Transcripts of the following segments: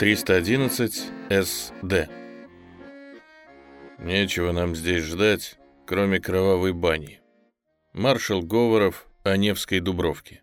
311 СД. Нечего нам здесь ждать, кроме кровавой бани. Маршал Говоров о Невской Дубровке.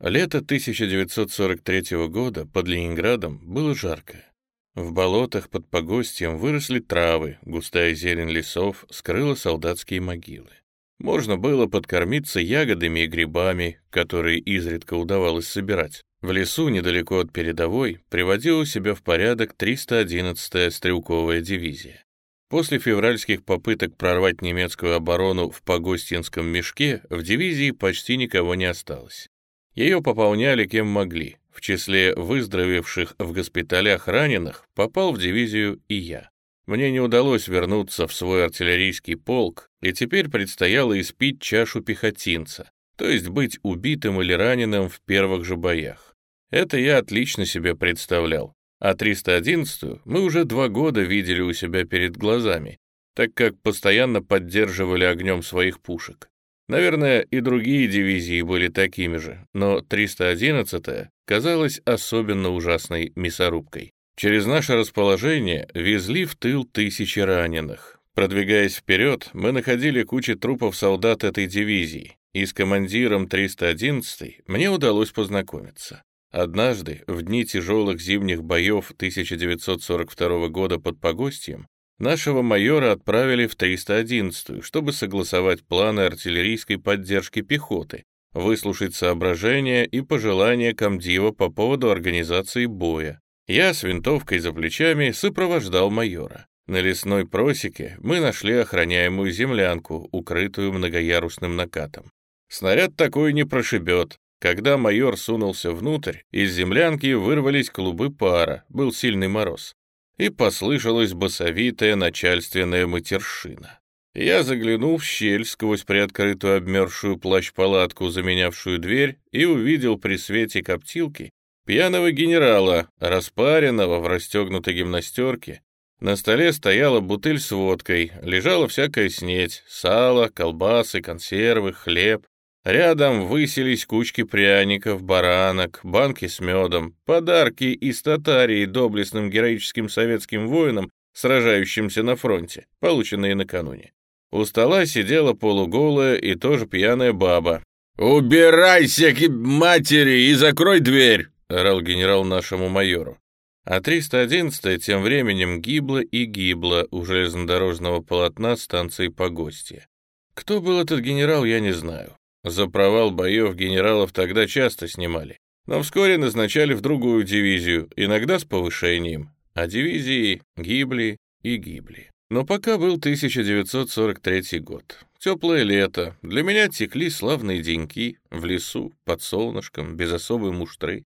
Лето 1943 года под Ленинградом было жаркое. В болотах под погостьем выросли травы, густая зелень лесов скрыла солдатские могилы. Можно было подкормиться ягодами и грибами, которые изредка удавалось собирать. В лесу, недалеко от передовой, приводила себя в порядок 311-я стрелковая дивизия. После февральских попыток прорвать немецкую оборону в Погостинском мешке в дивизии почти никого не осталось. Ее пополняли кем могли. В числе выздоровевших в госпиталях раненых попал в дивизию и я. Мне не удалось вернуться в свой артиллерийский полк, и теперь предстояло испить чашу пехотинца, то есть быть убитым или раненым в первых же боях. Это я отлично себе представлял. А 311-ю мы уже два года видели у себя перед глазами, так как постоянно поддерживали огнем своих пушек. Наверное, и другие дивизии были такими же, но 311-я казалась особенно ужасной мясорубкой. Через наше расположение везли в тыл тысячи раненых. Продвигаясь вперед, мы находили кучи трупов солдат этой дивизии, и с командиром 311-й мне удалось познакомиться. Однажды, в дни тяжелых зимних боев 1942 года под Погостьем, нашего майора отправили в 311-ю, чтобы согласовать планы артиллерийской поддержки пехоты, выслушать соображения и пожелания комдива по поводу организации боя. Я с винтовкой за плечами сопровождал майора. На лесной просеке мы нашли охраняемую землянку, укрытую многоярусным накатом. Снаряд такой не прошибет, когда майор сунулся внутрь, из землянки вырвались клубы пара, был сильный мороз, и послышалась басовитая начальственная матершина. Я заглянул в щель сквозь приоткрытую обмерзшую плащ-палатку, заменявшую дверь, и увидел при свете коптилки пьяного генерала, распаренного в расстегнутой гимнастерке. На столе стояла бутыль с водкой, лежала всякая снеть, сало, колбасы, консервы, хлеб. Рядом высились кучки пряников, баранок, банки с медом, подарки из Татарии доблестным героическим советским воинам, сражающимся на фронте, полученные накануне. У стола сидела полуголая и тоже пьяная баба. «Убирайся к матери и закрой дверь!» — орал генерал нашему майору. А 311-я тем временем гибла и гибла у железнодорожного полотна станции Погостья. Кто был этот генерал, я не знаю. За провал боев генералов тогда часто снимали, но вскоре назначали в другую дивизию, иногда с повышением, а дивизии гибли и гибли. Но пока был 1943 год. Теплое лето. Для меня текли славные деньки в лесу, под солнышком, без особой муштры.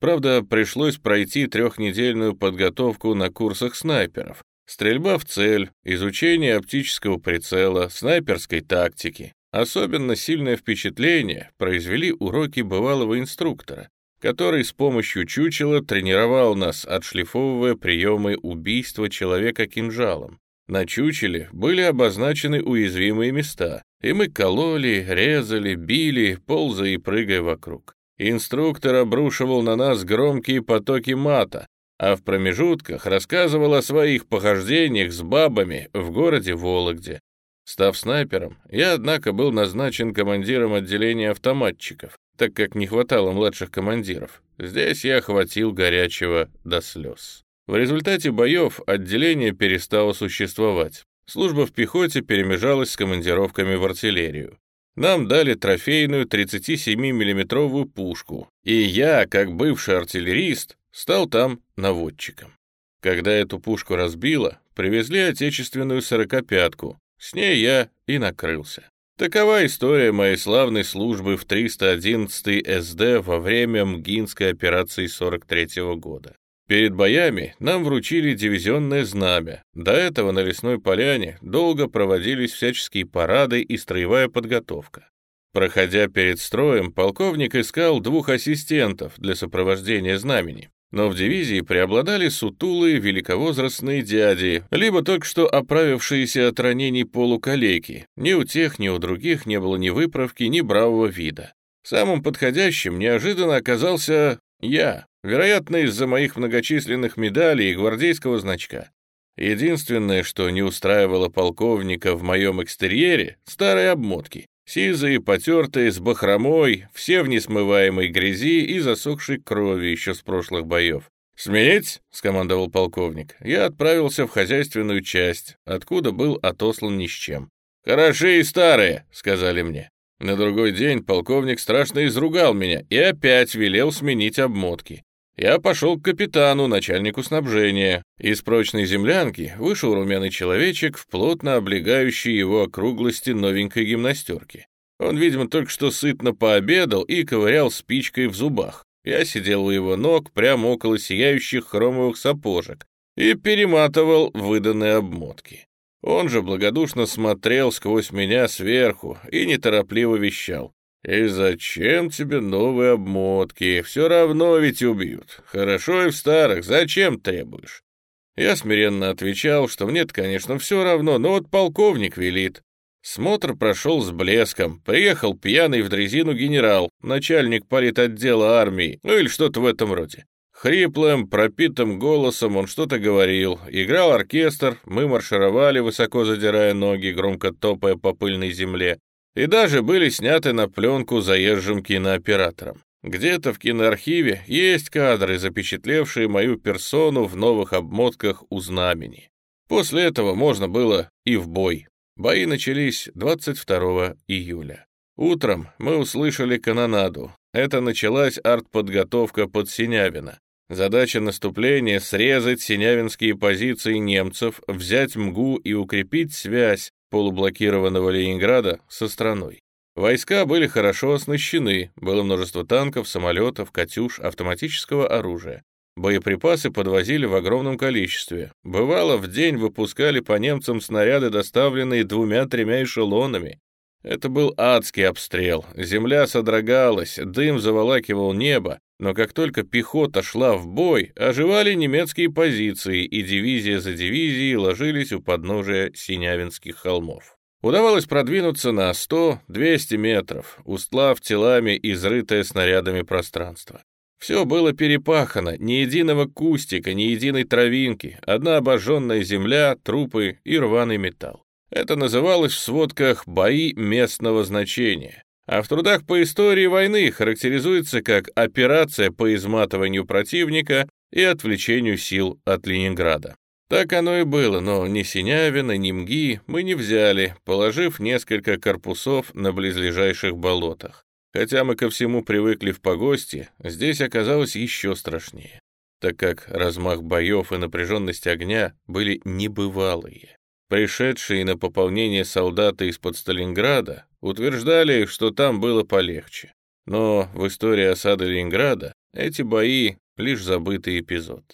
Правда, пришлось пройти трехнедельную подготовку на курсах снайперов. Стрельба в цель, изучение оптического прицела, снайперской тактики. Особенно сильное впечатление произвели уроки бывалого инструктора, который с помощью чучела тренировал нас, отшлифовывая приемы убийства человека кинжалом. На чучеле были обозначены уязвимые места, и мы кололи, резали, били, ползая и прыгая вокруг. Инструктор обрушивал на нас громкие потоки мата, а в промежутках рассказывал о своих похождениях с бабами в городе Вологде, Став снайпером, я, однако, был назначен командиром отделения автоматчиков, так как не хватало младших командиров. Здесь я хватил горячего до слез. В результате боев отделение перестало существовать. Служба в пехоте перемежалась с командировками в артиллерию. Нам дали трофейную 37 миллиметровую пушку, и я, как бывший артиллерист, стал там наводчиком. Когда эту пушку разбило, привезли отечественную сорокопятку, с ней я и накрылся. Такова история моей славной службы в 311 СД во время МГИНской операции 43 -го года. Перед боями нам вручили дивизионное знамя. До этого на лесной поляне долго проводились всяческие парады и строевая подготовка. Проходя перед строем, полковник искал двух ассистентов для сопровождения знамени но в дивизии преобладали сутулые великовозрастные дяди, либо только что оправившиеся от ранений полукалеки. Ни у тех, ни у других не было ни выправки, ни бравого вида. Самым подходящим неожиданно оказался я. Вероятно, из-за моих многочисленных медалей и гвардейского значка. Единственное, что не устраивало полковника в моем экстерьере — старые обмотки. Сизые, потертые, с бахромой, все в несмываемой грязи и засохшей крови еще с прошлых боев. «Сменить?» — скомандовал полковник. Я отправился в хозяйственную часть, откуда был отослан ни с чем. «Хороши и старые», — сказали мне. На другой день полковник страшно изругал меня и опять велел сменить обмотки. Я пошел к капитану, начальнику снабжения. Из прочной землянки вышел румяный человечек в плотно облегающей его округлости новенькой гимнастерки. Он, видимо, только что сытно пообедал и ковырял спичкой в зубах. Я сидел у его ног прямо около сияющих хромовых сапожек и перематывал выданные обмотки. Он же благодушно смотрел сквозь меня сверху и неторопливо вещал. «И зачем тебе новые обмотки? Все равно ведь убьют. Хорошо и в старых. Зачем требуешь?» Я смиренно отвечал, что мне конечно, все равно, но вот полковник велит. Смотр прошел с блеском. Приехал пьяный в дрезину генерал, начальник политотдела армии, ну или что-то в этом роде. Хриплым, пропитым голосом он что-то говорил. Играл оркестр, мы маршировали, высоко задирая ноги, громко топая по пыльной земле и даже были сняты на пленку заезжим кинооператором. Где-то в киноархиве есть кадры, запечатлевшие мою персону в новых обмотках у знамени. После этого можно было и в бой. Бои начались 22 июля. Утром мы услышали канонаду. Это началась артподготовка под Синявино. Задача наступления — срезать синявинские позиции немцев, взять МГУ и укрепить связь полублокированного Ленинграда со страной. Войска были хорошо оснащены, было множество танков, самолетов, «Катюш», автоматического оружия. Боеприпасы подвозили в огромном количестве. Бывало, в день выпускали по немцам снаряды, доставленные двумя-тремя эшелонами. Это был адский обстрел. Земля содрогалась, дым заволакивал небо, но как только пехота шла в бой, оживали немецкие позиции, и дивизия за дивизией ложились у подножия Синявинских холмов. Удавалось продвинуться на 100-200 метров, устлав телами изрытое снарядами пространство. Все было перепахано, ни единого кустика, ни единой травинки, одна обожженная земля, трупы и рваный металл. Это называлось в сводках «бои местного значения» а в трудах по истории войны характеризуется как операция по изматыванию противника и отвлечению сил от Ленинграда. Так оно и было, но ни Синявина, ни МГИ мы не взяли, положив несколько корпусов на близлежащих болотах. Хотя мы ко всему привыкли в погосте, здесь оказалось еще страшнее, так как размах боев и напряженность огня были небывалые. Пришедшие на пополнение солдаты из-под Сталинграда утверждали, что там было полегче. Но в истории осады Ленинграда эти бои — лишь забытый эпизод.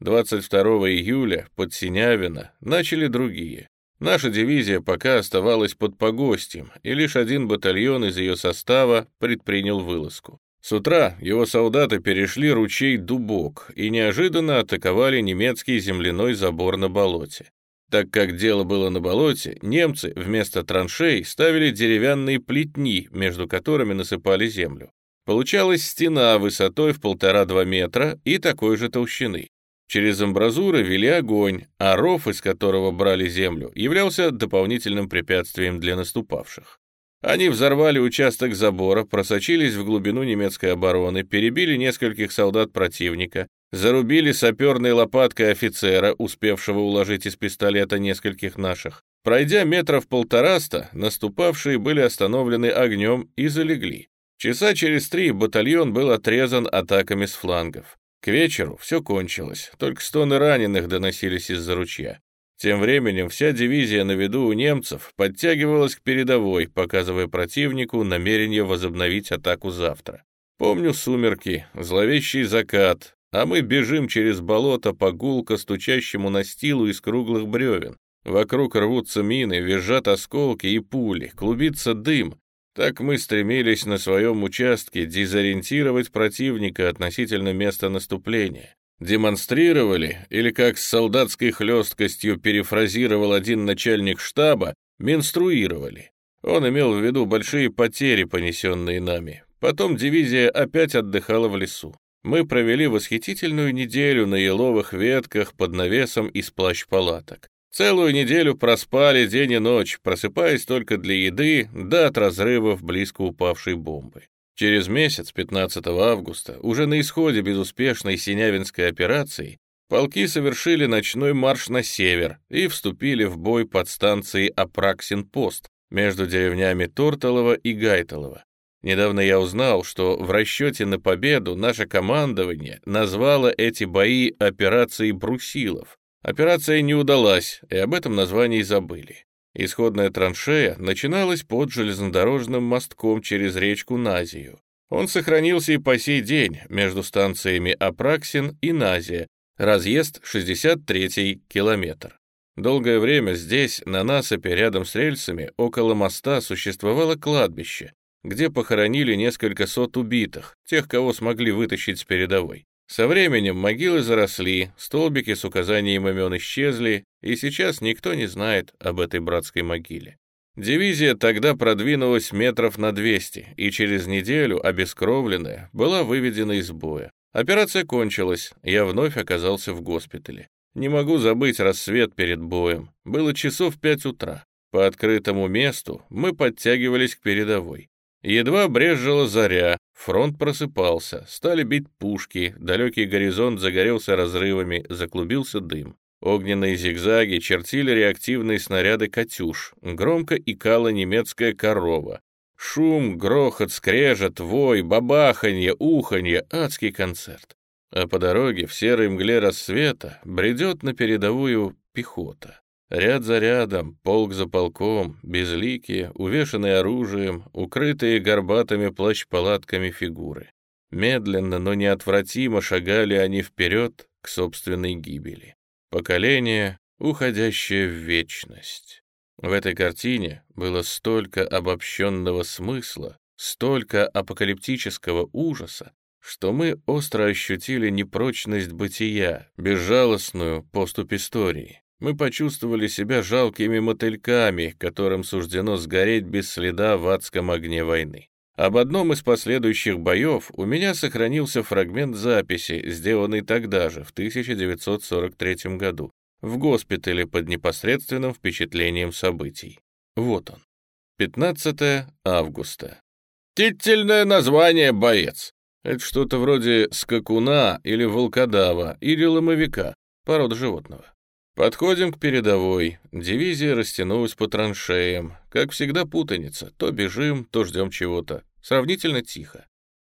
22 июля под Синявино начали другие. Наша дивизия пока оставалась под погостьем, и лишь один батальон из ее состава предпринял вылазку. С утра его солдаты перешли ручей Дубок и неожиданно атаковали немецкий земляной забор на болоте. Так как дело было на болоте, немцы вместо траншей ставили деревянные плетни, между которыми насыпали землю. Получалась стена высотой в полтора-два метра и такой же толщины. Через амбразуры вели огонь, а ров, из которого брали землю, являлся дополнительным препятствием для наступавших. Они взорвали участок забора, просочились в глубину немецкой обороны, перебили нескольких солдат противника, Зарубили саперной лопаткой офицера, успевшего уложить из пистолета нескольких наших. Пройдя метров полтораста, наступавшие были остановлены огнем и залегли. Часа через три батальон был отрезан атаками с флангов. К вечеру все кончилось, только стоны раненых доносились из-за ручья. Тем временем вся дивизия на виду у немцев подтягивалась к передовой, показывая противнику намерение возобновить атаку завтра. Помню сумерки, зловещий закат, а мы бежим через болото по гулко стучащему настилу из круглых бревен. Вокруг рвутся мины, визжат осколки и пули, клубится дым. Так мы стремились на своем участке дезориентировать противника относительно места наступления. Демонстрировали, или как с солдатской хлесткостью перефразировал один начальник штаба, менструировали. Он имел в виду большие потери, понесенные нами. Потом дивизия опять отдыхала в лесу. Мы провели восхитительную неделю на еловых ветках под навесом из плащ-палаток. Целую неделю проспали день и ночь, просыпаясь только для еды, да от разрывов близко упавшей бомбы. Через месяц, 15 августа, уже на исходе безуспешной Синявинской операции, полки совершили ночной марш на север и вступили в бой под станцией Апраксин-Пост между деревнями Тортолово и Гайтолово. Недавно я узнал, что в расчете на победу наше командование назвало эти бои операцией Брусилов. Операция не удалась, и об этом названии забыли. Исходная траншея начиналась под железнодорожным мостком через речку Назию. Он сохранился и по сей день между станциями Апраксин и Назия, Разъезд 63-й километр. Долгое время здесь, на насыпи рядом с рельсами, около моста существовало кладбище, где похоронили несколько сот убитых, тех, кого смогли вытащить с передовой. Со временем могилы заросли, столбики с указанием имен исчезли, и сейчас никто не знает об этой братской могиле. Дивизия тогда продвинулась метров на 200, и через неделю, обескровленная, была выведена из боя. Операция кончилась, я вновь оказался в госпитале. Не могу забыть рассвет перед боем. Было часов пять утра. По открытому месту мы подтягивались к передовой. Едва брезжила заря, фронт просыпался, стали бить пушки, далекий горизонт загорелся разрывами, заклубился дым. Огненные зигзаги чертили реактивные снаряды «Катюш», громко икала немецкая корова. Шум, грохот, скрежет, вой, бабаханье, уханье, адский концерт. А по дороге в серой мгле рассвета бредет на передовую пехота. Ряд за рядом, полк за полком, безликие, увешанные оружием, укрытые горбатыми плащ-палатками фигуры. Медленно, но неотвратимо шагали они вперед к собственной гибели. Поколение, уходящее в вечность. В этой картине было столько обобщенного смысла, столько апокалиптического ужаса, что мы остро ощутили непрочность бытия, безжалостную поступь истории. Мы почувствовали себя жалкими мотыльками, которым суждено сгореть без следа в адском огне войны. Об одном из последующих боев у меня сохранился фрагмент записи, сделанный тогда же, в 1943 году в госпитале под непосредственным впечатлением событий. Вот он. 15 августа. Тительное название «боец». Это что-то вроде скакуна или волкодава или ломовика, порода животного. Подходим к передовой. Дивизия растянулась по траншеям. Как всегда путаница. То бежим, то ждем чего-то. Сравнительно тихо.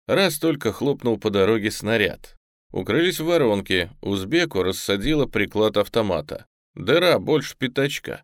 Раз только хлопнул по дороге снаряд. Укрылись в воронке, узбеку рассадила приклад автомата. Дыра больше пятачка.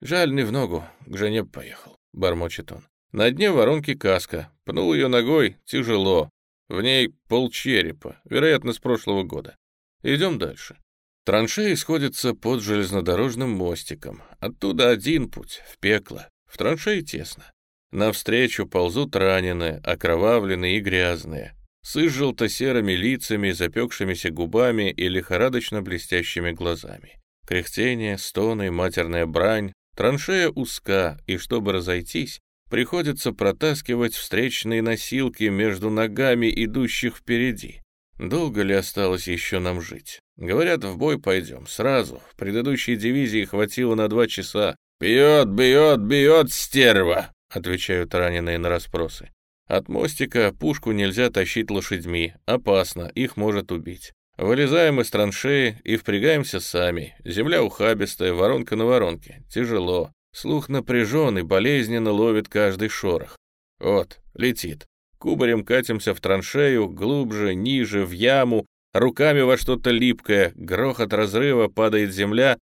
Жаль, не в ногу, к жене поехал, бормочет он. На дне воронки каска, пнул ее ногой, тяжело. В ней полчерепа, вероятно, с прошлого года. Идем дальше. Траншеи сходятся под железнодорожным мостиком. Оттуда один путь, в пекло. В траншеи тесно. Навстречу ползут раненые, окровавленные и грязные с желто-серыми лицами, запекшимися губами и лихорадочно блестящими глазами. Кряхтение, стоны, матерная брань, траншея узка, и чтобы разойтись, приходится протаскивать встречные носилки между ногами идущих впереди. Долго ли осталось еще нам жить? Говорят, в бой пойдем, сразу. Предыдущей дивизии хватило на два часа. «Бьет, бьет, бьет, стерва!» — отвечают раненые на расспросы. От мостика пушку нельзя тащить лошадьми, опасно, их может убить. Вылезаем из траншеи и впрягаемся сами. Земля ухабистая, воронка на воронке. Тяжело. Слух напряжен и болезненно ловит каждый шорох. Вот, летит. Кубарем катимся в траншею, глубже, ниже, в яму, руками во что-то липкое, грохот разрыва, падает земля.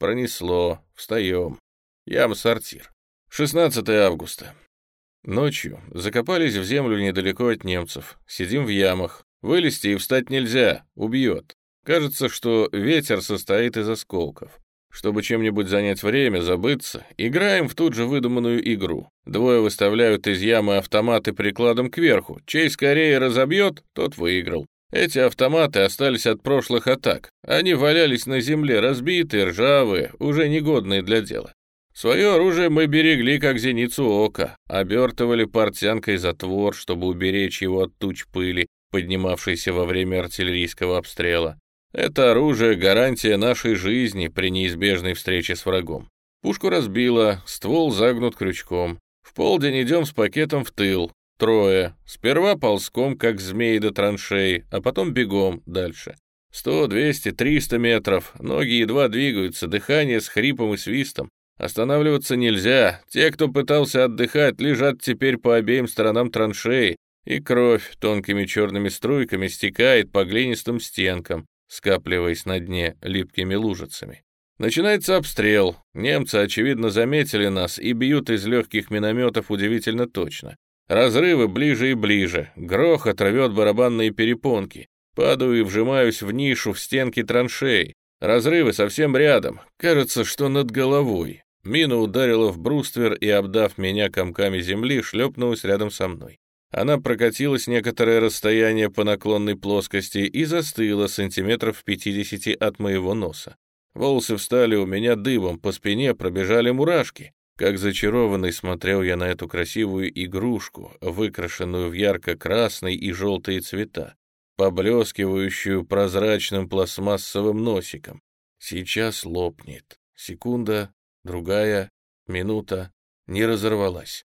Пронесло, встаем. Яма-сортир. 16 августа. Ночью закопались в землю недалеко от немцев. Сидим в ямах. Вылезти и встать нельзя, убьет. Кажется, что ветер состоит из осколков. Чтобы чем-нибудь занять время, забыться, играем в тут же выдуманную игру. Двое выставляют из ямы автоматы прикладом кверху. Чей скорее разобьет, тот выиграл. Эти автоматы остались от прошлых атак. Они валялись на земле, разбитые, ржавые, уже негодные для дела. Свое оружие мы берегли, как зеницу ока, обертывали портянкой затвор, чтобы уберечь его от туч пыли, поднимавшийся во время артиллерийского обстрела. Это оружие — гарантия нашей жизни при неизбежной встрече с врагом. Пушку разбило, ствол загнут крючком. В полдень идем с пакетом в тыл. Трое. Сперва ползком, как змеи до траншеи, а потом бегом дальше. Сто, двести, триста метров. Ноги едва двигаются, дыхание с хрипом и свистом. Останавливаться нельзя. Те, кто пытался отдыхать, лежат теперь по обеим сторонам траншеи, и кровь тонкими черными струйками стекает по глинистым стенкам, скапливаясь на дне липкими лужицами. Начинается обстрел. Немцы, очевидно, заметили нас и бьют из легких минометов удивительно точно. Разрывы ближе и ближе. Грохот рвет барабанные перепонки. Падаю и вжимаюсь в нишу в стенки траншей. Разрывы совсем рядом. Кажется, что над головой. Мина ударила в бруствер и, обдав меня комками земли, шлепнулась рядом со мной. Она прокатилась некоторое расстояние по наклонной плоскости и застыла сантиметров в 50 от моего носа. Волосы встали у меня дыбом, по спине пробежали мурашки. Как зачарованный смотрел я на эту красивую игрушку, выкрашенную в ярко-красный и желтые цвета, поблескивающую прозрачным пластмассовым носиком. Сейчас лопнет. Секунда, другая, минута. Не разорвалась.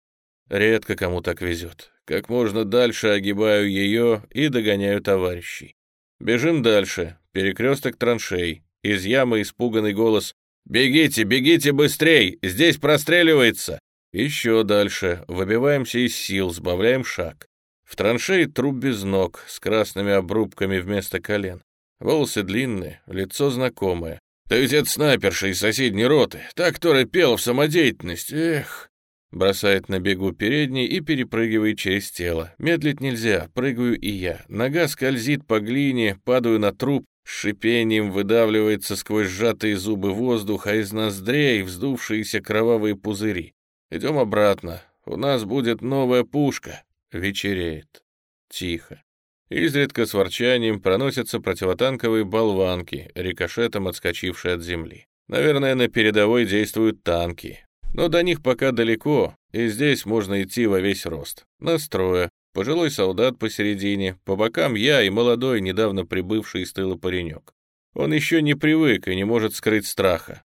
Редко кому так везет. Как можно дальше огибаю ее и догоняю товарищей. Бежим дальше. Перекресток траншей. Из ямы испуганный голос «Бегите, бегите быстрей! Здесь простреливается!» Еще дальше. Выбиваемся из сил, сбавляем шаг. В траншее труп без ног, с красными обрубками вместо колен. Волосы длинные, лицо знакомое. «Да ведь это снайперша из соседней роты, та, которая пела в самодеятельность, эх!» Бросает на бегу передний и перепрыгивает через тело. Медлить нельзя, прыгаю и я. Нога скользит по глине, падаю на труп, шипением выдавливается сквозь сжатые зубы воздух, а из ноздрей вздувшиеся кровавые пузыри. Идем обратно. У нас будет новая пушка. Вечереет. Тихо. Изредка с ворчанием проносятся противотанковые болванки, рикошетом отскочившие от земли. Наверное, на передовой действуют танки. Но до них пока далеко, и здесь можно идти во весь рост. Настроя, пожилой солдат посередине, по бокам я и молодой, недавно прибывший из тыла паренек. Он еще не привык и не может скрыть страха.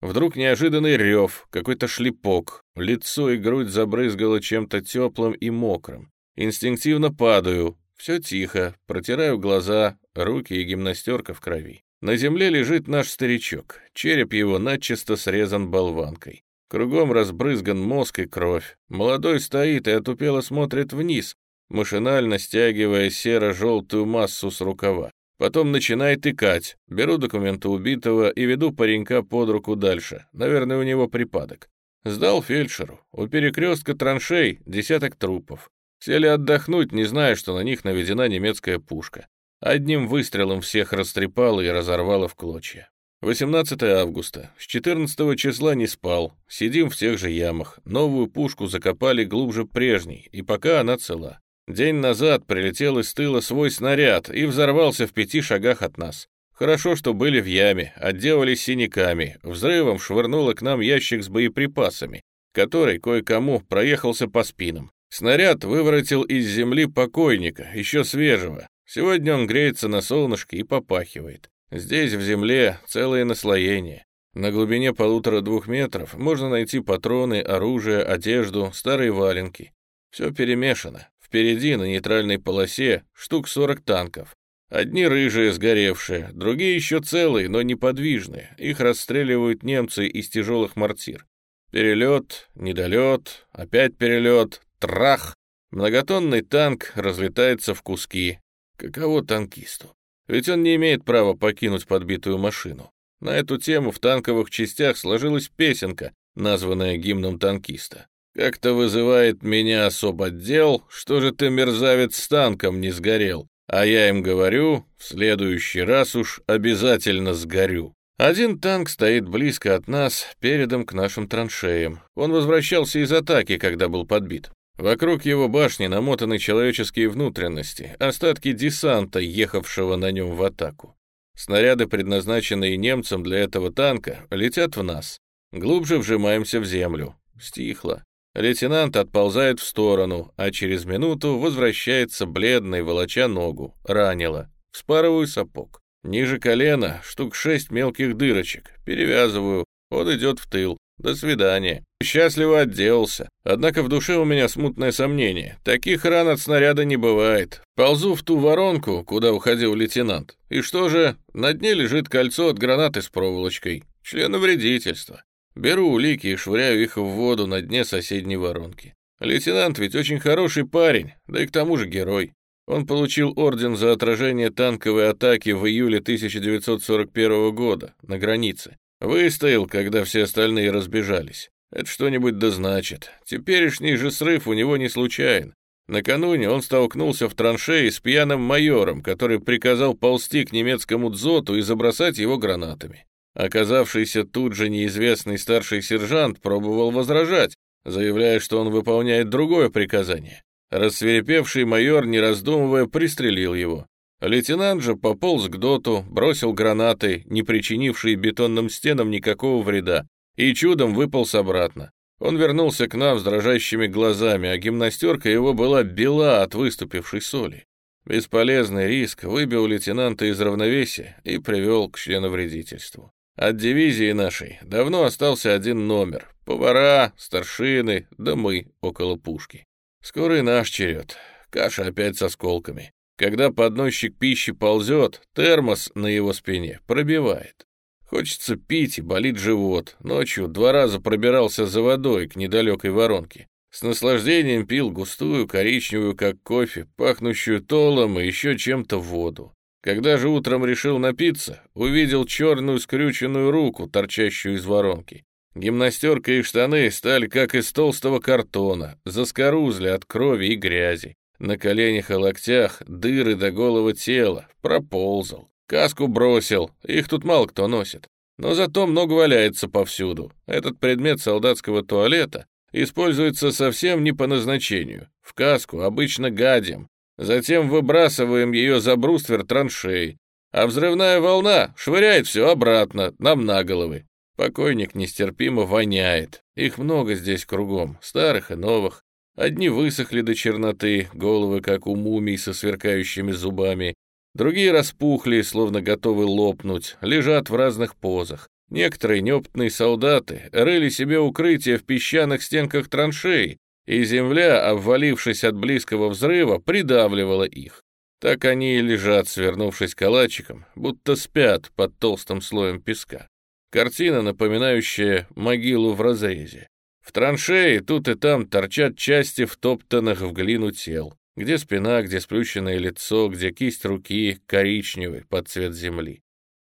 Вдруг неожиданный рев, какой-то шлепок, лицо и грудь забрызгало чем-то теплым и мокрым. Инстинктивно падаю, все тихо, протираю глаза, руки и гимнастерка в крови. На земле лежит наш старичок, череп его начисто срезан болванкой. Кругом разбрызган мозг и кровь. Молодой стоит и отупело смотрит вниз, машинально стягивая серо-желтую массу с рукава. Потом начинает икать. Беру документы убитого и веду паренька под руку дальше. Наверное, у него припадок. Сдал фельдшеру. У перекрестка траншей десяток трупов. Сели отдохнуть, не зная, что на них наведена немецкая пушка. Одним выстрелом всех растрепала и разорвала в клочья. 18 августа. С 14 числа не спал. Сидим в тех же ямах. Новую пушку закопали глубже прежней, и пока она цела. День назад прилетел из тыла свой снаряд и взорвался в пяти шагах от нас. Хорошо, что были в яме, отделались синяками. Взрывом швырнуло к нам ящик с боеприпасами, который кое-кому проехался по спинам. Снаряд выворотил из земли покойника, еще свежего. Сегодня он греется на солнышке и попахивает. Здесь, в земле, целое наслоение. На глубине полутора-двух метров можно найти патроны, оружие, одежду, старые валенки. Все перемешано. Впереди, на нейтральной полосе, штук 40 танков. Одни рыжие, сгоревшие, другие еще целые, но неподвижные. Их расстреливают немцы из тяжелых мортир. Перелет, недолет, опять перелет, трах. Многотонный танк разлетается в куски. Каково танкисту? Ведь он не имеет права покинуть подбитую машину. На эту тему в танковых частях сложилась песенка, названная гимном танкиста. Как-то вызывает меня особо отдел, что же ты, мерзавец, с танком не сгорел? А я им говорю, в следующий раз уж обязательно сгорю. Один танк стоит близко от нас, передом к нашим траншеям. Он возвращался из атаки, когда был подбит. Вокруг его башни намотаны человеческие внутренности, остатки десанта, ехавшего на нем в атаку. Снаряды, предназначенные немцам для этого танка, летят в нас. Глубже вжимаемся в землю. Стихло. Лейтенант отползает в сторону, а через минуту возвращается бледный, волоча ногу. Ранило. Вспарываю сапог. Ниже колена штук шесть мелких дырочек. Перевязываю. Он идет в тыл. До свидания. Счастливо отделался. Однако в душе у меня смутное сомнение. Таких ран от снаряда не бывает. Ползу в ту воронку, куда уходил лейтенант. И что же? На дне лежит кольцо от гранаты с проволочкой. Членовредительство. Беру улики и швыряю их в воду на дне соседней воронки. Лейтенант ведь очень хороший парень, да и к тому же герой. Он получил орден за отражение танковой атаки в июле 1941 года на границе. Выстоял, когда все остальные разбежались. Это что-нибудь да значит. Теперешний же срыв у него не случайен. Накануне он столкнулся в траншеи с пьяным майором, который приказал ползти к немецкому дзоту и забросать его гранатами. Оказавшийся тут же неизвестный старший сержант пробовал возражать, заявляя, что он выполняет другое приказание. Рассверепевший майор, не раздумывая, пристрелил его. Лейтенант же пополз к доту, бросил гранаты, не причинившие бетонным стенам никакого вреда, и чудом выполз обратно. Он вернулся к нам с дрожащими глазами, а гимнастерка его была бела от выступившей соли. Бесполезный риск выбил лейтенанта из равновесия и привел к членовредительству. От дивизии нашей давно остался один номер. Повара, старшины, да мы около пушки. Скоро и наш черед. Каша опять с осколками. Когда подносчик пищи ползет, термос на его спине пробивает. Хочется пить и болит живот. Ночью два раза пробирался за водой к недалекой воронке. С наслаждением пил густую, коричневую, как кофе, пахнущую толом и еще чем-то воду. Когда же утром решил напиться, увидел черную скрюченную руку, торчащую из воронки. Гимнастерка и штаны стали как из толстого картона, заскорузли от крови и грязи. На коленях и локтях дыры до голого тела, проползал. Каску бросил, их тут мало кто носит. Но зато много валяется повсюду. Этот предмет солдатского туалета используется совсем не по назначению. В каску обычно гадим. Затем выбрасываем ее за бруствер траншей. А взрывная волна швыряет все обратно, нам на головы. Покойник нестерпимо воняет. Их много здесь кругом, старых и новых. Одни высохли до черноты, головы, как у мумий со сверкающими зубами. Другие распухли, словно готовы лопнуть, лежат в разных позах. Некоторые неопытные солдаты рыли себе укрытие в песчаных стенках траншей, и земля, обвалившись от близкого взрыва, придавливала их. Так они и лежат, свернувшись калачиком, будто спят под толстым слоем песка. Картина, напоминающая могилу в разрезе. В траншеи тут и там торчат части втоптанных в глину тел. Где спина, где сплющенное лицо, где кисть руки, коричневый, под цвет земли.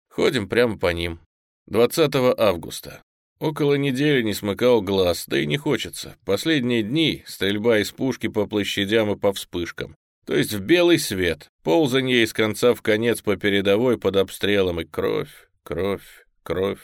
Ходим прямо по ним. 20 августа. Около недели не смыкал глаз, да и не хочется. Последние дни — стрельба из пушки по площадям и по вспышкам. То есть в белый свет, ползанье из конца в конец по передовой под обстрелом и кровь, кровь, кровь.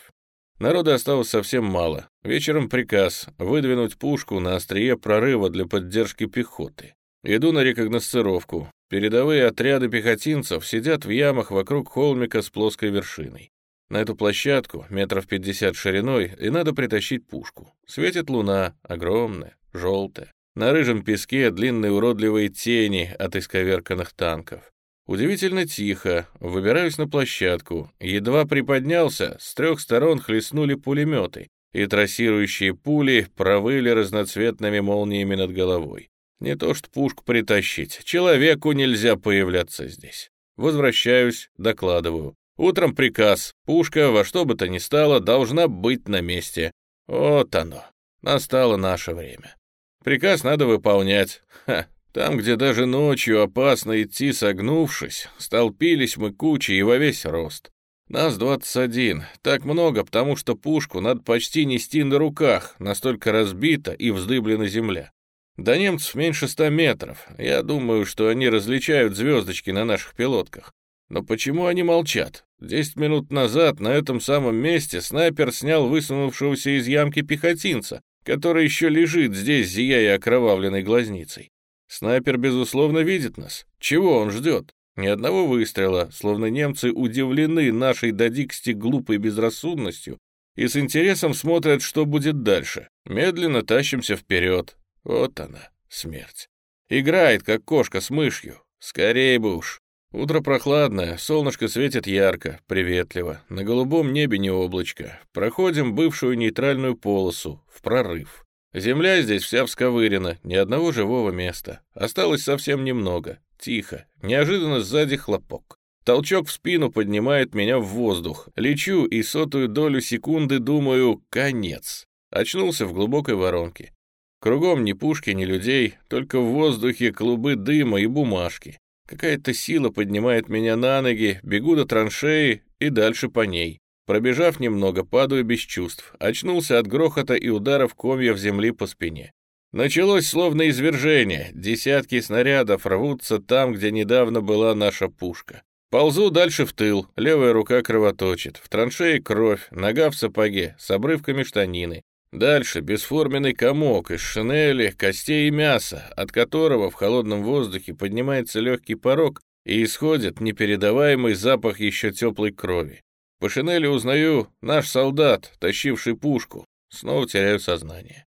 Народа осталось совсем мало. Вечером приказ выдвинуть пушку на острие прорыва для поддержки пехоты. Иду на рекогносцировку. Передовые отряды пехотинцев сидят в ямах вокруг холмика с плоской вершиной. На эту площадку, метров пятьдесят шириной, и надо притащить пушку. Светит луна, огромная, желтая. На рыжем песке длинные уродливые тени от исковерканных танков. Удивительно тихо, выбираюсь на площадку. Едва приподнялся, с трех сторон хлестнули пулеметы, и трассирующие пули провыли разноцветными молниями над головой. Не то что пушку притащить, человеку нельзя появляться здесь. Возвращаюсь, докладываю. Утром приказ, пушка во что бы то ни стало должна быть на месте. Вот оно, настало наше время. Приказ надо выполнять. Ха, там, где даже ночью опасно идти согнувшись, столпились мы кучей и во весь рост. Нас двадцать один, так много, потому что пушку надо почти нести на руках, настолько разбита и вздыблена земля. До немцев меньше ста метров. Я думаю, что они различают звездочки на наших пилотках. Но почему они молчат? Десять минут назад на этом самом месте снайпер снял высунувшегося из ямки пехотинца, который еще лежит здесь, зияя окровавленной глазницей. Снайпер, безусловно, видит нас. Чего он ждет? Ни одного выстрела, словно немцы удивлены нашей до дикости глупой безрассудностью и с интересом смотрят, что будет дальше. Медленно тащимся вперед. Вот она, смерть. Играет, как кошка с мышью. Скорее бы уж. Утро прохладное, солнышко светит ярко, приветливо. На голубом небе не облачко. Проходим бывшую нейтральную полосу, в прорыв. Земля здесь вся всковырена, ни одного живого места. Осталось совсем немного. Тихо. Неожиданно сзади хлопок. Толчок в спину поднимает меня в воздух. Лечу и сотую долю секунды думаю «конец». Очнулся в глубокой воронке. Кругом ни пушки, ни людей, только в воздухе клубы дыма и бумажки. Какая-то сила поднимает меня на ноги, бегу до траншеи и дальше по ней. Пробежав немного, падаю без чувств. Очнулся от грохота и ударов комьев земли по спине. Началось словно извержение. Десятки снарядов рвутся там, где недавно была наша пушка. Ползу дальше в тыл, левая рука кровоточит, в траншее кровь, нога в сапоге, с обрывками штанины. Дальше бесформенный комок из шинели, костей и мяса, от которого в холодном воздухе поднимается легкий порог и исходит непередаваемый запах еще теплой крови. По шинели узнаю наш солдат, тащивший пушку. Снова теряю сознание.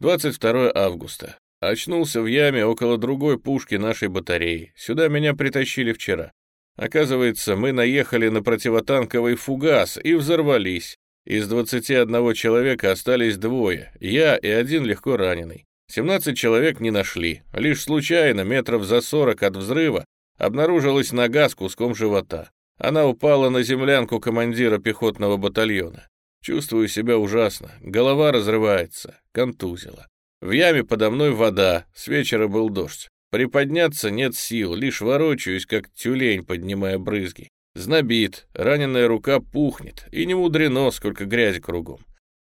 22 августа. Очнулся в яме около другой пушки нашей батареи. Сюда меня притащили вчера. Оказывается, мы наехали на противотанковый фугас и взорвались. Из 21 человека остались двое, я и один легко раненый. 17 человек не нашли. Лишь случайно, метров за 40 от взрыва, обнаружилась нога с куском живота. Она упала на землянку командира пехотного батальона. Чувствую себя ужасно, голова разрывается, контузила. В яме подо мной вода, с вечера был дождь. Приподняться нет сил, лишь ворочаюсь, как тюлень, поднимая брызги. Знобит, раненая рука пухнет, и не мудрено, сколько грязи кругом.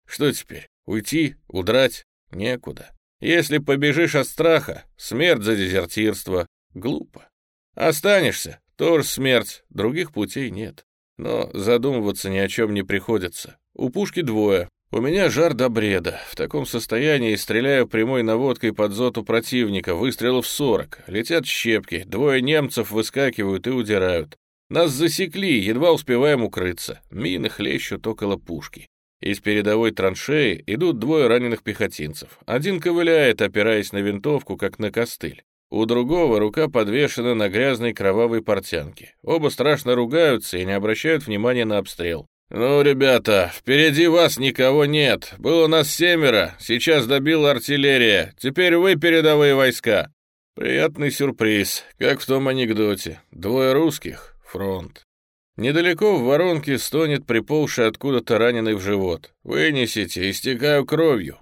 Что теперь, уйти, удрать? Некуда. Если побежишь от страха, смерть за дезертирство. Глупо. Останешься, тоже смерть, других путей нет. Но задумываться ни о чем не приходится. У пушки двое. У меня жар до бреда. В таком состоянии стреляю прямой наводкой под зоту противника, выстрелов 40. Летят щепки, двое немцев выскакивают и удирают. Нас засекли, едва успеваем укрыться. Мины хлещут около пушки. Из передовой траншеи идут двое раненых пехотинцев. Один ковыляет, опираясь на винтовку, как на костыль. У другого рука подвешена на грязной кровавой портянке. Оба страшно ругаются и не обращают внимания на обстрел. «Ну, ребята, впереди вас никого нет. Было нас семеро, сейчас добила артиллерия. Теперь вы передовые войска». Приятный сюрприз, как в том анекдоте. Двое русских — фронт. Недалеко в воронке стонет приползший откуда-то раненый в живот. «Вынесите, истекаю кровью».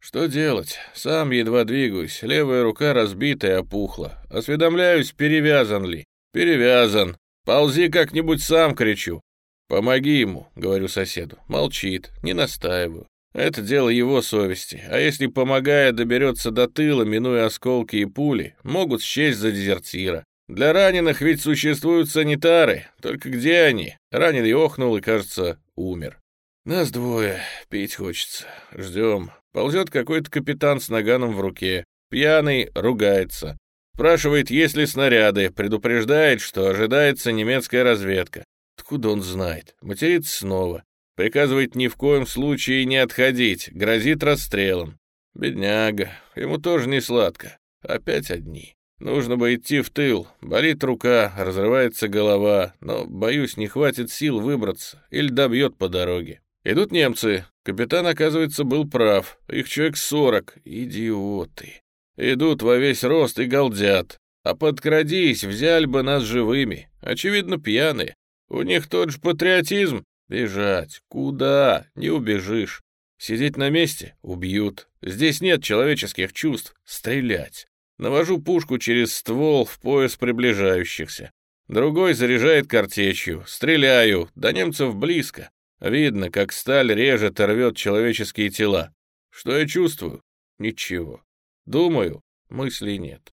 Что делать? Сам едва двигаюсь, левая рука разбита и опухла. Осведомляюсь, перевязан ли. Перевязан. Ползи как-нибудь сам, кричу. Помоги ему, говорю соседу. Молчит, не настаиваю. Это дело его совести, а если, помогая, доберется до тыла, минуя осколки и пули, могут счесть за дезертира. Для раненых ведь существуют санитары, только где они? Раненый охнул и, кажется, умер. Нас двое, пить хочется. Ждем. Ползет какой-то капитан с наганом в руке. Пьяный, ругается. Спрашивает, есть ли снаряды, предупреждает, что ожидается немецкая разведка. Откуда он знает? Матерится снова. Приказывает ни в коем случае не отходить, грозит расстрелом. Бедняга, ему тоже не сладко. Опять одни. Нужно бы идти в тыл. Болит рука, разрывается голова, но, боюсь, не хватит сил выбраться или добьет по дороге. Идут немцы. Капитан, оказывается, был прав. Их человек сорок. Идиоты. Идут во весь рост и галдят. А подкрадись, взяли бы нас живыми. Очевидно, пьяные. У них тот же патриотизм. Бежать. Куда? Не убежишь. Сидеть на месте? Убьют. Здесь нет человеческих чувств. Стрелять. Навожу пушку через ствол в пояс приближающихся. Другой заряжает картечью. Стреляю. До немцев близко. Видно, как сталь режет и рвет человеческие тела. Что я чувствую? Ничего. Думаю? Мыслей нет.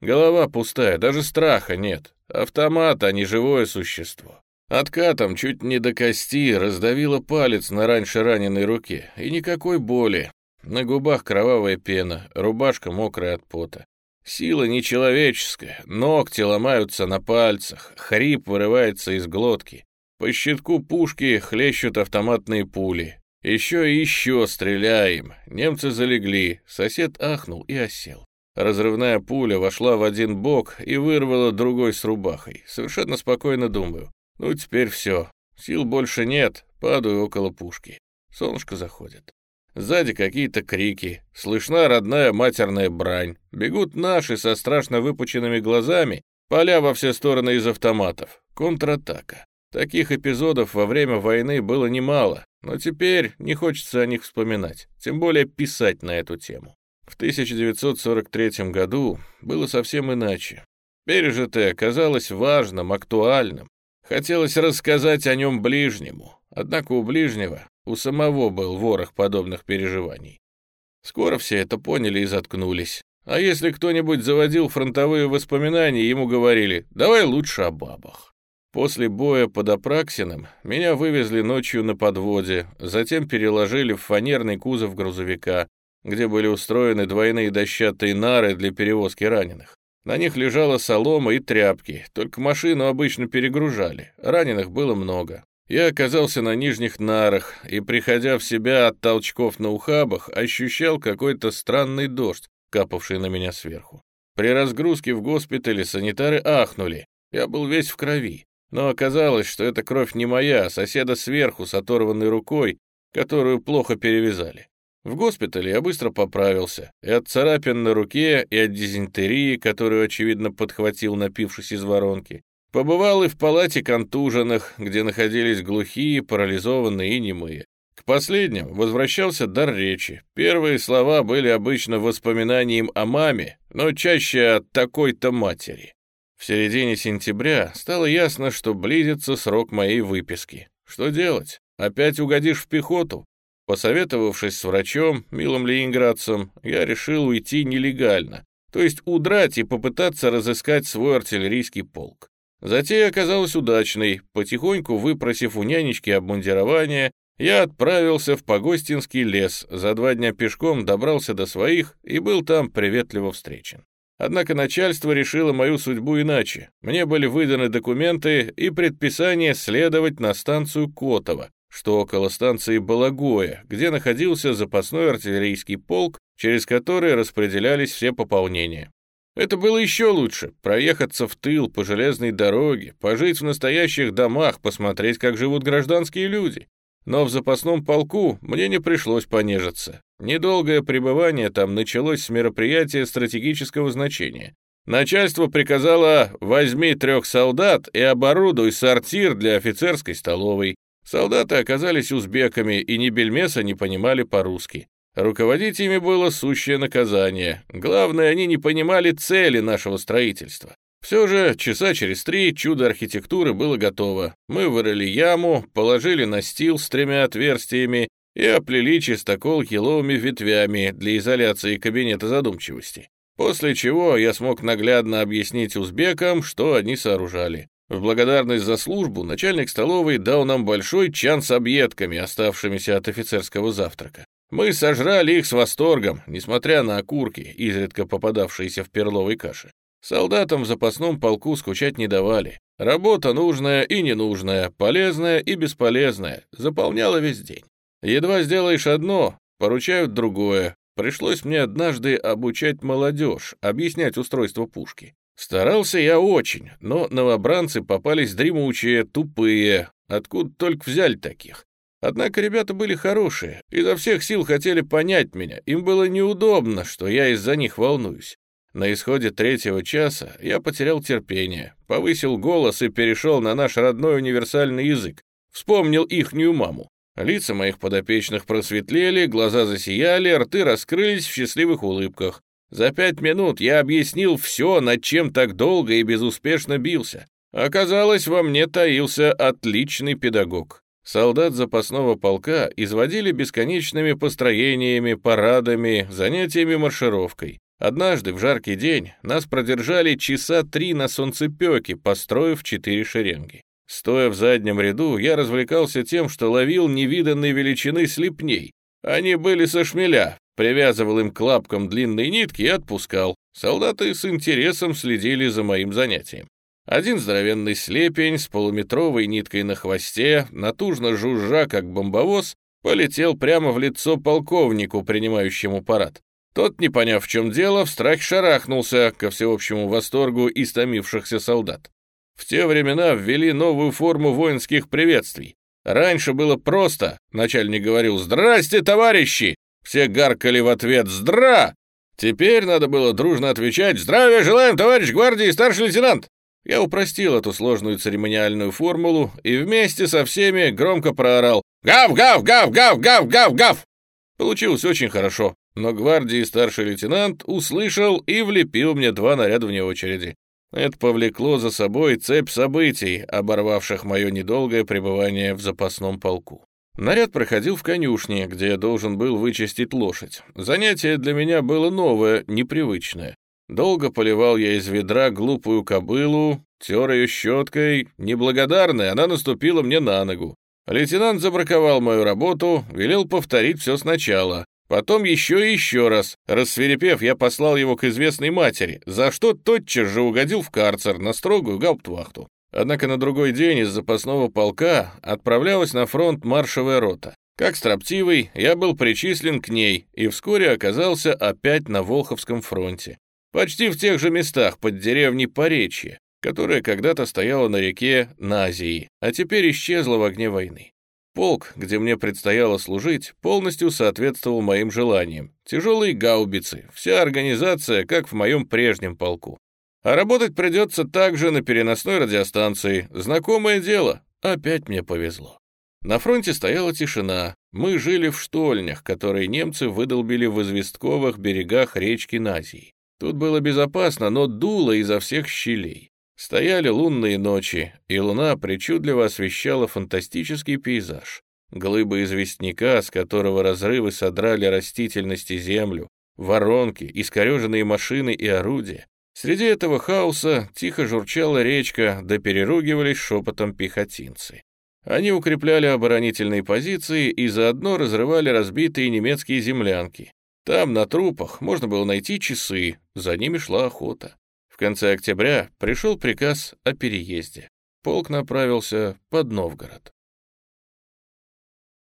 Голова пустая, даже страха нет. Автомат, а не живое существо. Откатом чуть не до кости раздавило палец на раньше раненой руке. И никакой боли. На губах кровавая пена, рубашка мокрая от пота. Сила нечеловеческая, ногти ломаются на пальцах, хрип вырывается из глотки. По щитку пушки хлещут автоматные пули. Еще и еще стреляем. Немцы залегли. Сосед ахнул и осел. Разрывная пуля вошла в один бок и вырвала другой с рубахой. Совершенно спокойно думаю. Ну, теперь все. Сил больше нет. Падаю около пушки. Солнышко заходит. Сзади какие-то крики. Слышна родная матерная брань. Бегут наши со страшно выпученными глазами. Поля во все стороны из автоматов. Контратака. Таких эпизодов во время войны было немало, но теперь не хочется о них вспоминать, тем более писать на эту тему. В 1943 году было совсем иначе. Пережитое казалось важным, актуальным. Хотелось рассказать о нем ближнему, однако у ближнего, у самого был ворох подобных переживаний. Скоро все это поняли и заткнулись. А если кто-нибудь заводил фронтовые воспоминания, ему говорили «давай лучше о бабах». После боя под Апраксиным меня вывезли ночью на подводе, затем переложили в фанерный кузов грузовика, где были устроены двойные дощатые нары для перевозки раненых. На них лежала солома и тряпки, только машину обычно перегружали, раненых было много. Я оказался на нижних нарах и, приходя в себя от толчков на ухабах, ощущал какой-то странный дождь, капавший на меня сверху. При разгрузке в госпитале санитары ахнули, я был весь в крови. Но оказалось, что эта кровь не моя, а соседа сверху с оторванной рукой, которую плохо перевязали. В госпитале я быстро поправился, и от царапин на руке, и от дизентерии, которую, очевидно, подхватил, напившись из воронки. Побывал и в палате контуженных, где находились глухие, парализованные и немые. К последним возвращался дар речи. Первые слова были обычно воспоминанием о маме, но чаще от такой-то матери. В середине сентября стало ясно, что близится срок моей выписки. Что делать? Опять угодишь в пехоту? Посоветовавшись с врачом, милым ленинградцем, я решил уйти нелегально, то есть удрать и попытаться разыскать свой артиллерийский полк. Затея оказалась удачной. Потихоньку выпросив у нянечки обмундирование, я отправился в Погостинский лес, за два дня пешком добрался до своих и был там приветливо встречен. Однако начальство решило мою судьбу иначе. Мне были выданы документы и предписание следовать на станцию Котово, что около станции Балагоя, где находился запасной артиллерийский полк, через который распределялись все пополнения. Это было еще лучше — проехаться в тыл по железной дороге, пожить в настоящих домах, посмотреть, как живут гражданские люди. Но в запасном полку мне не пришлось понежиться. Недолгое пребывание там началось с мероприятия стратегического значения. Начальство приказало «возьми трех солдат и оборудуй сортир для офицерской столовой». Солдаты оказались узбеками и ни бельмеса не понимали по-русски. Руководить ими было сущее наказание. Главное, они не понимали цели нашего строительства. Все же часа через три чудо архитектуры было готово. Мы вырыли яму, положили настил с тремя отверстиями и оплели чистокол еловыми ветвями для изоляции кабинета задумчивости. После чего я смог наглядно объяснить узбекам, что они сооружали. В благодарность за службу начальник столовой дал нам большой чан с объедками, оставшимися от офицерского завтрака. Мы сожрали их с восторгом, несмотря на окурки, изредка попадавшиеся в перловой каше. Солдатам в запасном полку скучать не давали. Работа нужная и ненужная, полезная и бесполезная, заполняла весь день. Едва сделаешь одно, поручают другое. Пришлось мне однажды обучать молодежь, объяснять устройство пушки. Старался я очень, но новобранцы попались дремучие, тупые. Откуда только взяли таких? Однако ребята были хорошие, изо всех сил хотели понять меня. Им было неудобно, что я из-за них волнуюсь. На исходе третьего часа я потерял терпение, повысил голос и перешел на наш родной универсальный язык. Вспомнил ихнюю маму. Лица моих подопечных просветлели, глаза засияли, рты раскрылись в счастливых улыбках. За пять минут я объяснил все, над чем так долго и безуспешно бился. Оказалось, во мне таился отличный педагог. Солдат запасного полка изводили бесконечными построениями, парадами, занятиями маршировкой. Однажды в жаркий день нас продержали часа три на солнцепеке, построив четыре шеренги. Стоя в заднем ряду, я развлекался тем, что ловил невиданной величины слепней. Они были со шмеля, привязывал им к лапкам длинные нитки и отпускал. Солдаты с интересом следили за моим занятием. Один здоровенный слепень с полуметровой ниткой на хвосте, натужно жужжа, как бомбовоз, полетел прямо в лицо полковнику, принимающему парад. Тот, не поняв, в чем дело, в страх шарахнулся ко всеобщему восторгу истомившихся солдат. В те времена ввели новую форму воинских приветствий. Раньше было просто. Начальник говорил «Здрасте, товарищи!» Все гаркали в ответ «Здра!» Теперь надо было дружно отвечать «Здравия желаем, товарищ гвардии старший лейтенант!» Я упростил эту сложную церемониальную формулу и вместе со всеми громко проорал «Гав, гав, гав, гав, гав, гав, гав!» Получилось очень хорошо, но гвардии старший лейтенант услышал и влепил мне два наряда вне очереди. Это повлекло за собой цепь событий, оборвавших мое недолгое пребывание в запасном полку. Наряд проходил в конюшне, где я должен был вычистить лошадь. Занятие для меня было новое, непривычное. Долго поливал я из ведра глупую кобылу, тер ее щеткой. Неблагодарная, она наступила мне на ногу. Лейтенант забраковал мою работу, велел повторить все сначала. Потом еще и еще раз. Рассверепев, я послал его к известной матери, за что тотчас же угодил в карцер на строгую гауптвахту. Однако на другой день из запасного полка отправлялась на фронт маршевая рота. Как строптивый, я был причислен к ней и вскоре оказался опять на Волховском фронте. Почти в тех же местах под деревней Поречье, которая когда-то стояла на реке Назии, а теперь исчезла в огне войны. Полк, где мне предстояло служить, полностью соответствовал моим желаниям. Тяжелые гаубицы, вся организация, как в моем прежнем полку. А работать придется также на переносной радиостанции. Знакомое дело. Опять мне повезло. На фронте стояла тишина. Мы жили в штольнях, которые немцы выдолбили в известковых берегах речки Назии. Тут было безопасно, но дуло изо всех щелей. Стояли лунные ночи, и луна причудливо освещала фантастический пейзаж. Глыбы известняка, с которого разрывы содрали растительность и землю, воронки, искореженные машины и орудия, Среди этого хаоса тихо журчала речка, да переругивались шепотом пехотинцы. Они укрепляли оборонительные позиции и заодно разрывали разбитые немецкие землянки. Там, на трупах, можно было найти часы, за ними шла охота. В конце октября пришел приказ о переезде. Полк направился под Новгород.